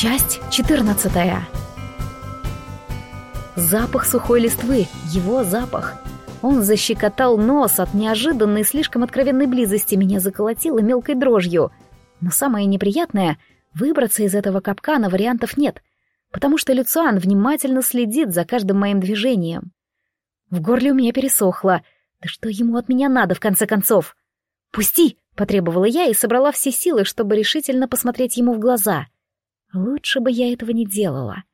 Часть 14 Запах сухой листвы, его запах. Он защекотал нос от неожиданной, слишком откровенной близости, меня заколотило мелкой дрожью. Но самое неприятное — выбраться из этого капкана вариантов нет, потому что Люциан внимательно следит за каждым моим движением. В горле у меня пересохло. Да что ему от меня надо, в конце концов? «Пусти!» — потребовала я и собрала все силы, чтобы решительно посмотреть ему в глаза — Лучше бы я этого не делала.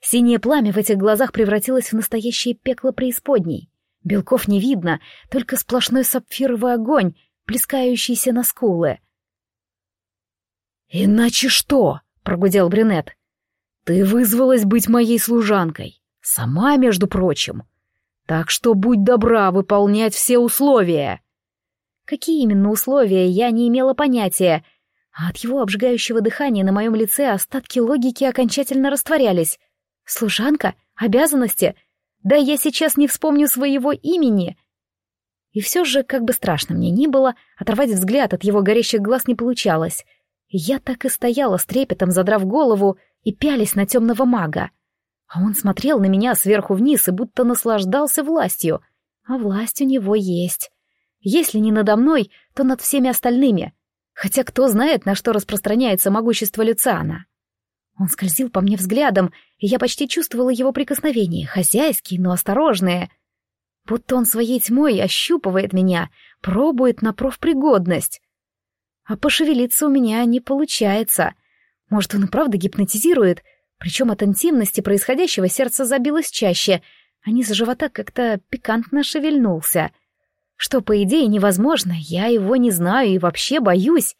Синее пламя в этих глазах превратилось в настоящее пекло преисподней. Белков не видно, только сплошной сапфировый огонь, плескающийся на скулы. «Иначе что?» — прогудел брюнет. «Ты вызвалась быть моей служанкой. Сама, между прочим. Так что будь добра выполнять все условия». Какие именно условия, я не имела понятия, а от его обжигающего дыхания на моем лице остатки логики окончательно растворялись. Служанка? Обязанности? Да я сейчас не вспомню своего имени. И все же, как бы страшно мне ни было, оторвать взгляд от его горящих глаз не получалось. Я так и стояла с трепетом, задрав голову и пялись на темного мага. А он смотрел на меня сверху вниз и будто наслаждался властью. А власть у него есть. Если не надо мной, то над всеми остальными — Хотя кто знает, на что распространяется могущество Люциана. Он скользил по мне взглядом, и я почти чувствовала его прикосновения, хозяйские, но осторожные. Будто он своей тьмой ощупывает меня, пробует на профпригодность. А пошевелиться у меня не получается. Может, он и правда гипнотизирует, причем от интимности происходящего сердце забилось чаще, а низ живота как-то пикантно шевельнулся — что, по идее, невозможно, я его не знаю и вообще боюсь.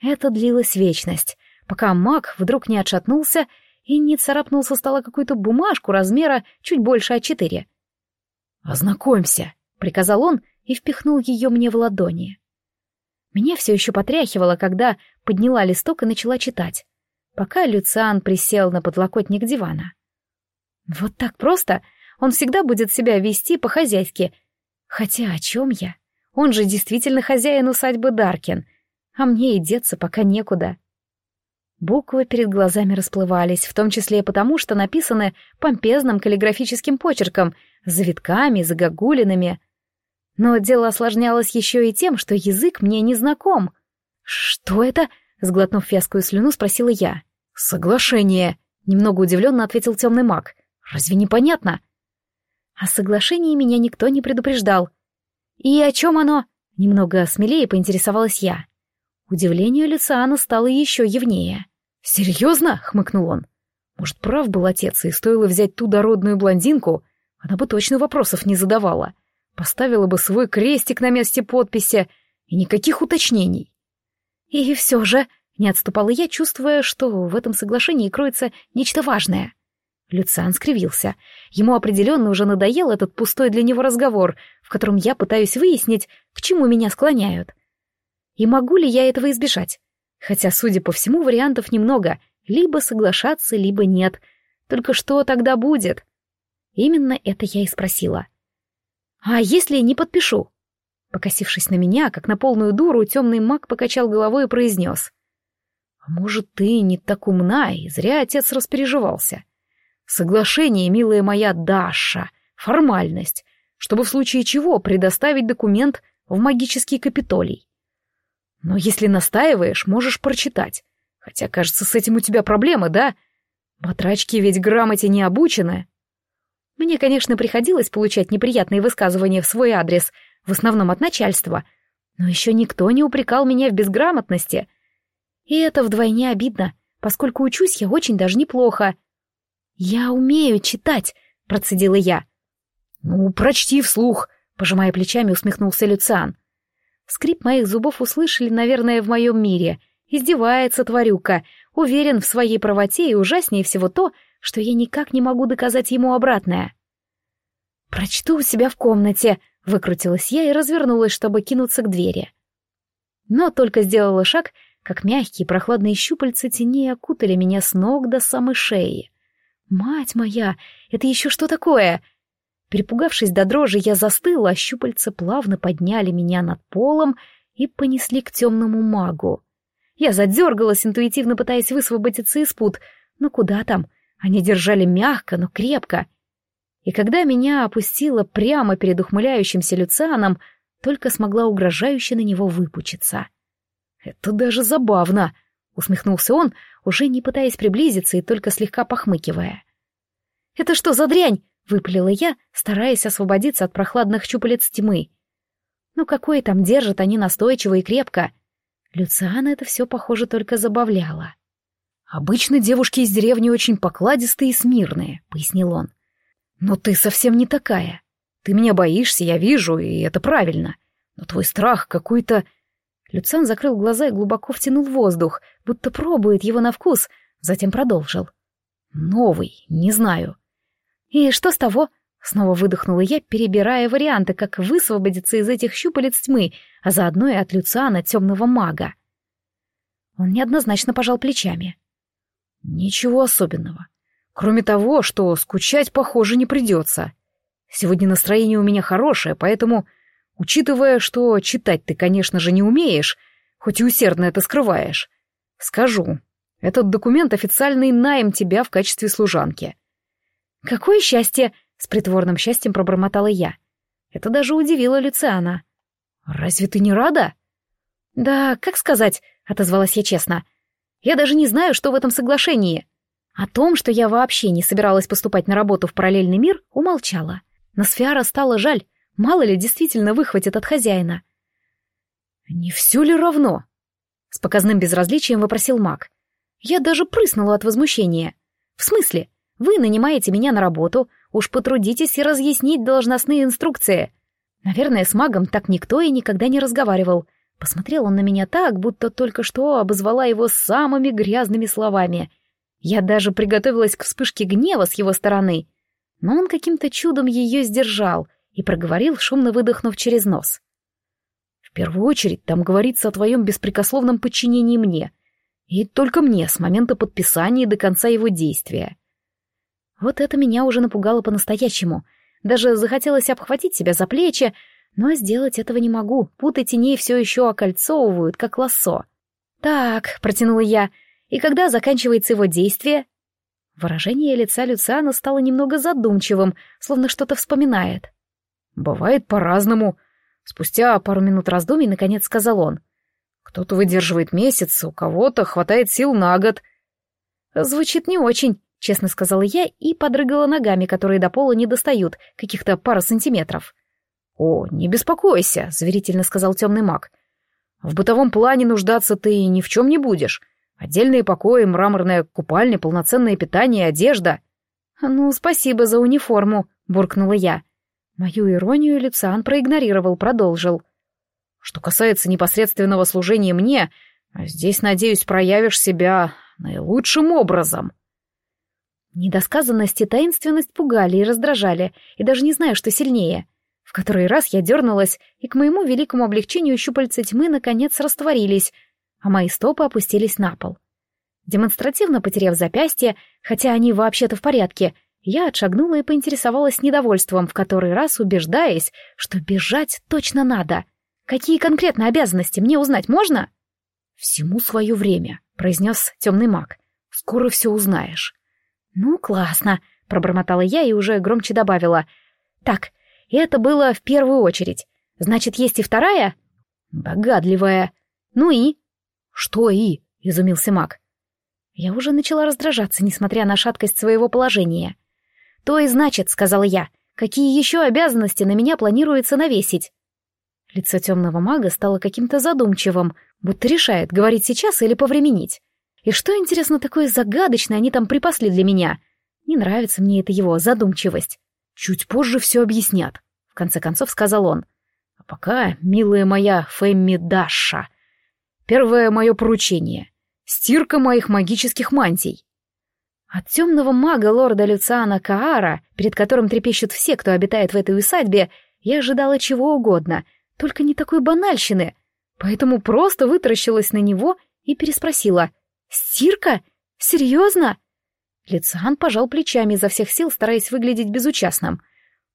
Это длилась вечность, пока маг вдруг не отшатнулся и не царапнул со стола какую-то бумажку размера чуть больше А4. «Ознакомься», — приказал он и впихнул ее мне в ладони. Меня все еще потряхивало, когда подняла листок и начала читать, пока Люциан присел на подлокотник дивана. Вот так просто он всегда будет себя вести по-хозяйски Хотя о чем я? Он же действительно хозяин усадьбы Даркин, а мне и деться пока некуда. Буквы перед глазами расплывались, в том числе и потому, что написаны помпезным каллиграфическим почерком, завитками, загогулинами. Но дело осложнялось еще и тем, что язык мне не знаком. «Что это?» — сглотнув вязкую слюну, спросила я. «Соглашение», — немного удивленно ответил темный маг. «Разве непонятно?» О соглашении меня никто не предупреждал. И о чем оно? Немного смелее поинтересовалась я. Удивлению Люциана стало еще явнее. «Серьезно?» — хмыкнул он. «Может, прав был отец, и стоило взять ту дородную блондинку? Она бы точно вопросов не задавала. Поставила бы свой крестик на месте подписи, и никаких уточнений». «И все же...» — не отступала я, чувствуя, что в этом соглашении кроется нечто важное. Люциан скривился. Ему определенно уже надоел этот пустой для него разговор, в котором я пытаюсь выяснить, к чему меня склоняют. И могу ли я этого избежать? Хотя, судя по всему, вариантов немного. Либо соглашаться, либо нет. Только что тогда будет? Именно это я и спросила. «А если не подпишу?» Покосившись на меня, как на полную дуру, темный маг покачал головой и произнес. «А может, ты не так умна, и зря отец распереживался. Соглашение, милая моя Даша, формальность, чтобы в случае чего предоставить документ в магический капитолий. Но если настаиваешь, можешь прочитать. Хотя, кажется, с этим у тебя проблемы, да? Батрачки ведь грамоте не обучены. Мне, конечно, приходилось получать неприятные высказывания в свой адрес, в основном от начальства, но еще никто не упрекал меня в безграмотности. И это вдвойне обидно, поскольку учусь я очень даже неплохо — «Я умею читать», — процедила я. «Ну, прочти вслух», — пожимая плечами, усмехнулся Люциан. Скрип моих зубов услышали, наверное, в моем мире. Издевается тварюка, уверен в своей правоте и ужаснее всего то, что я никак не могу доказать ему обратное. «Прочту у себя в комнате», — выкрутилась я и развернулась, чтобы кинуться к двери. Но только сделала шаг, как мягкие прохладные щупальца тени окутали меня с ног до самой шеи. «Мать моя, это еще что такое?» Перепугавшись до дрожи, я застыла, а щупальца плавно подняли меня над полом и понесли к темному магу. Я задергалась, интуитивно пытаясь высвободиться из пут. Но куда там? Они держали мягко, но крепко. И когда меня опустило прямо перед ухмыляющимся Люцианом, только смогла угрожающе на него выпучиться. «Это даже забавно!» — усмехнулся он, уже не пытаясь приблизиться и только слегка похмыкивая. «Это что за дрянь?» — выпалила я, стараясь освободиться от прохладных щупалец тьмы. «Ну какой там держат они настойчиво и крепко?» Люциана это все, похоже, только забавляло. «Обычно девушки из деревни очень покладистые и смирные», — пояснил он. «Но ты совсем не такая. Ты меня боишься, я вижу, и это правильно. Но твой страх какой-то...» Люциан закрыл глаза и глубоко втянул воздух, будто пробует его на вкус, затем продолжил. «Новый, не знаю». «И что с того?» Снова выдохнула я, перебирая варианты, как высвободиться из этих щупалец тьмы, а заодно и от Люциана темного мага. Он неоднозначно пожал плечами. «Ничего особенного. Кроме того, что скучать, похоже, не придется. Сегодня настроение у меня хорошее, поэтому, учитывая, что читать ты, конечно же, не умеешь, хоть и усердно это скрываешь, скажу, этот документ официальный найм тебя в качестве служанки». «Какое счастье!» С притворным счастьем пробормотала я. Это даже удивило Люциана. «Разве ты не рада?» «Да, как сказать», — отозвалась я честно. «Я даже не знаю, что в этом соглашении». О том, что я вообще не собиралась поступать на работу в параллельный мир, умолчала. На Сфиара стало жаль, мало ли действительно выхватит от хозяина. «Не все ли равно?» — с показным безразличием вопросил маг. Я даже прыснула от возмущения. «В смысле? Вы нанимаете меня на работу, уж потрудитесь и разъяснить должностные инструкции. Наверное, с магом так никто и никогда не разговаривал. Посмотрел он на меня так, будто только что обозвала его самыми грязными словами. Я даже приготовилась к вспышке гнева с его стороны. Но он каким-то чудом ее сдержал и проговорил, шумно выдохнув через нос. «В первую очередь там говорится о твоем беспрекословном подчинении мне. И только мне с момента подписания до конца его действия. Вот это меня уже напугало по-настоящему. Даже захотелось обхватить себя за плечи, но сделать этого не могу. Путы теней все еще окольцовывают, как лассо. «Так», — протянула я, — «и когда заканчивается его действие?» Выражение лица Люциана стало немного задумчивым, словно что-то вспоминает. «Бывает по-разному». Спустя пару минут раздумий, наконец сказал он. «Кто-то выдерживает месяц, у кого-то хватает сил на год». «Звучит не очень», честно сказала я и подрыгала ногами, которые до пола не достают, каких-то пара сантиметров. «О, не беспокойся», — зверительно сказал темный маг. «В бытовом плане нуждаться ты ни в чем не будешь. Отдельные покои, мраморная купальня, полноценное питание, одежда». «Ну, спасибо за униформу», — буркнула я. Мою иронию Люциан проигнорировал, продолжил. «Что касается непосредственного служения мне, здесь, надеюсь, проявишь себя наилучшим образом». Недосказанность и таинственность пугали и раздражали, и даже не знаю, что сильнее. В который раз я дернулась, и к моему великому облегчению щупальца тьмы наконец растворились, а мои стопы опустились на пол. Демонстративно потеряв запястье, хотя они вообще-то в порядке, я отшагнула и поинтересовалась недовольством, в который раз убеждаясь, что бежать точно надо. Какие конкретно обязанности мне узнать можно? «Всему свое время», — произнес темный маг. «Скоро все узнаешь». «Ну, классно», — пробормотала я и уже громче добавила. «Так, это было в первую очередь. Значит, есть и вторая?» «Догадливая». «Ну и?» «Что и?» — изумился маг. Я уже начала раздражаться, несмотря на шаткость своего положения. «То и значит», — сказала я, — «какие еще обязанности на меня планируется навесить?» Лицо темного мага стало каким-то задумчивым, будто решает, говорить сейчас или повременить. И что, интересно, такое загадочное они там припасли для меня? Не нравится мне эта его задумчивость. Чуть позже все объяснят, в конце концов сказал он. А пока, милая моя Фэмми Даша, первое мое поручение — стирка моих магических мантий. От темного мага лорда Люциана Каара, перед которым трепещут все, кто обитает в этой усадьбе, я ожидала чего угодно, только не такой банальщины, поэтому просто вытаращилась на него и переспросила — «Стирка? Серьезно?» Лицан пожал плечами изо всех сил, стараясь выглядеть безучастным.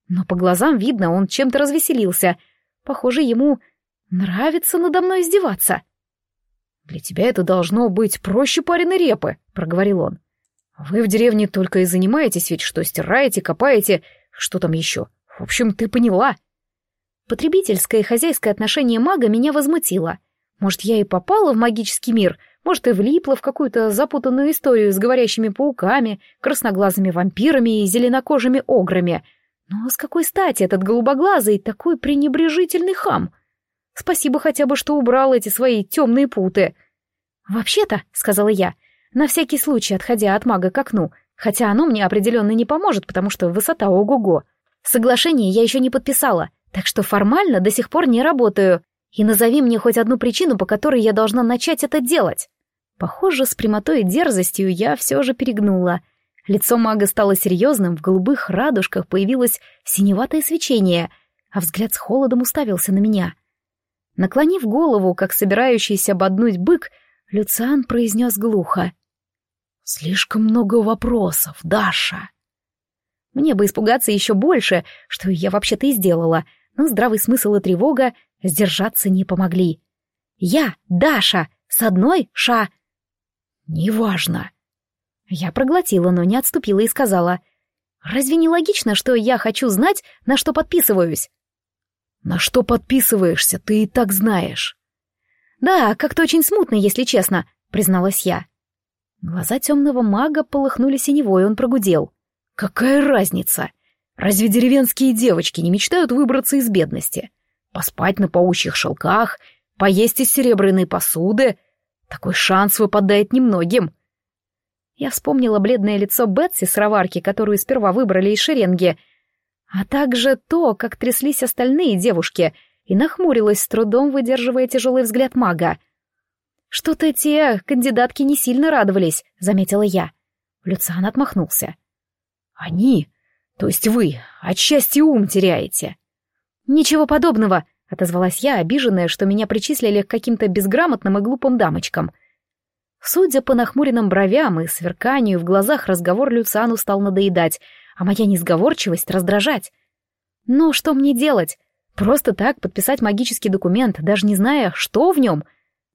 Но по глазам видно, он чем-то развеселился. Похоже, ему нравится надо мной издеваться. «Для тебя это должно быть проще пареной репы», — проговорил он. «Вы в деревне только и занимаетесь ведь, что стираете, копаете, что там еще. В общем, ты поняла». Потребительское и хозяйское отношение мага меня возмутило. Может, я и попала в магический мир, может, и влипла в какую-то запутанную историю с говорящими пауками, красноглазыми вампирами и зеленокожими ограми. Но с какой стати этот голубоглазый такой пренебрежительный хам? Спасибо хотя бы, что убрал эти свои темные путы. «Вообще-то», — сказала я, на всякий случай отходя от мага к окну, хотя оно мне определенно не поможет, потому что высота ого-го. Соглашение я еще не подписала, так что формально до сих пор не работаю. И назови мне хоть одну причину, по которой я должна начать это делать. Похоже, с прямотой и дерзостью я все же перегнула. Лицо мага стало серьезным, в голубых радужках появилось синеватое свечение, а взгляд с холодом уставился на меня. Наклонив голову, как собирающийся ободнуть бык, Люциан произнес глухо. «Слишком много вопросов, Даша». Мне бы испугаться еще больше, что я вообще-то и сделала — но здравый смысл и тревога сдержаться не помогли. «Я, Даша, с одной ша...» «Неважно». Я проглотила, но не отступила и сказала. «Разве не логично, что я хочу знать, на что подписываюсь?» «На что подписываешься, ты и так знаешь». «Да, как-то очень смутно, если честно», — призналась я. Глаза темного мага полыхнули синевой, он прогудел. «Какая разница? Разве деревенские девочки не мечтают выбраться из бедности? Поспать на паучьих шелках, поесть из серебряной посуды? Такой шанс выпадает немногим. Я вспомнила бледное лицо Бетси с роварки, которую сперва выбрали из шеренги, а также то, как тряслись остальные девушки, и нахмурилась, с трудом выдерживая тяжелый взгляд мага. «Что-то те кандидатки не сильно радовались», — заметила я. Люциан отмахнулся. «Они то есть вы отчасти ум теряете. Ничего подобного, отозвалась я, обиженная, что меня причислили к каким-то безграмотным и глупым дамочкам. Судя по нахмуренным бровям и сверканию в глазах, разговор Люциану стал надоедать, а моя несговорчивость раздражать. Но что мне делать? Просто так подписать магический документ, даже не зная, что в нем?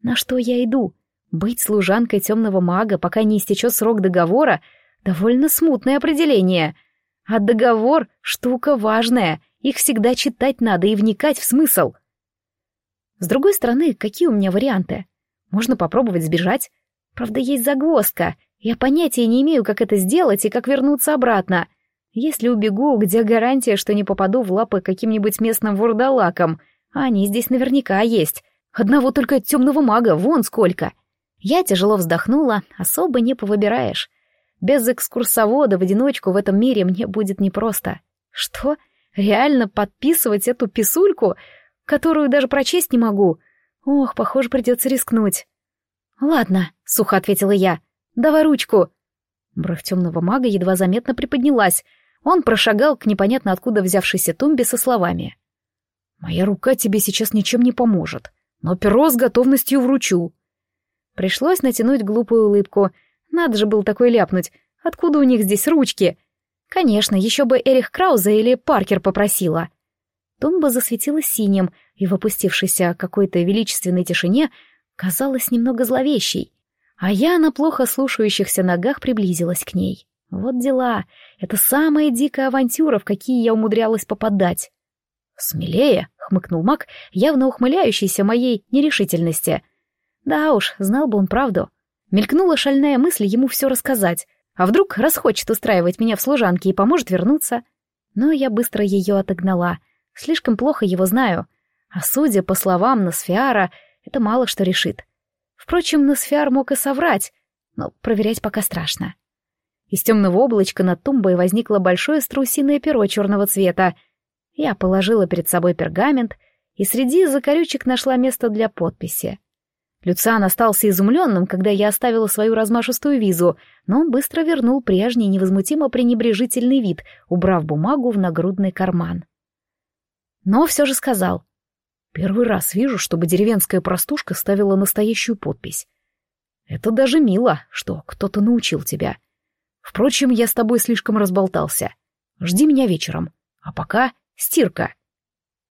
На что я иду? Быть служанкой темного мага, пока не истечет срок договора, довольно смутное определение — а договор — штука важная, их всегда читать надо и вникать в смысл. С другой стороны, какие у меня варианты? Можно попробовать сбежать. Правда, есть загвоздка. Я понятия не имею, как это сделать и как вернуться обратно. Если убегу, где гарантия, что не попаду в лапы каким-нибудь местным вурдалакам? А они здесь наверняка есть. Одного только темного мага, вон сколько. Я тяжело вздохнула, особо не повыбираешь. Без экскурсовода в одиночку в этом мире мне будет непросто. Что? Реально подписывать эту писульку, которую даже прочесть не могу? Ох, похоже, придется рискнуть. Ладно, сухо ответила я. Давай ручку. Бровь темного мага едва заметно приподнялась. Он прошагал к непонятно откуда взявшейся тумбе со словами. «Моя рука тебе сейчас ничем не поможет, но перо с готовностью вручу». Пришлось натянуть глупую улыбку — надо же был такой ляпнуть. Откуда у них здесь ручки? Конечно, еще бы Эрих Крауза или Паркер попросила. Тумба засветилась синим, и в опустившейся какой-то величественной тишине казалась немного зловещей. А я на плохо слушающихся ногах приблизилась к ней. Вот дела. Это самая дикая авантюра, в какие я умудрялась попадать. «Смелее», — хмыкнул маг, явно ухмыляющийся моей нерешительности. Да уж, знал бы он правду. Мелькнула шальная мысль ему все рассказать. А вдруг расхочет устраивать меня в служанке и поможет вернуться? Но я быстро ее отогнала. Слишком плохо его знаю. А судя по словам Носфиара, это мало что решит. Впрочем, Носфиар мог и соврать, но проверять пока страшно. Из темного облачка над тумбой возникло большое страусиное перо черного цвета. Я положила перед собой пергамент и среди закорючек нашла место для подписи. Люциан остался изумленным, когда я оставила свою размашистую визу, но он быстро вернул прежний невозмутимо пренебрежительный вид, убрав бумагу в нагрудный карман. Но все же сказал. «Первый раз вижу, чтобы деревенская простушка ставила настоящую подпись. Это даже мило, что кто-то научил тебя. Впрочем, я с тобой слишком разболтался. Жди меня вечером. А пока стирка».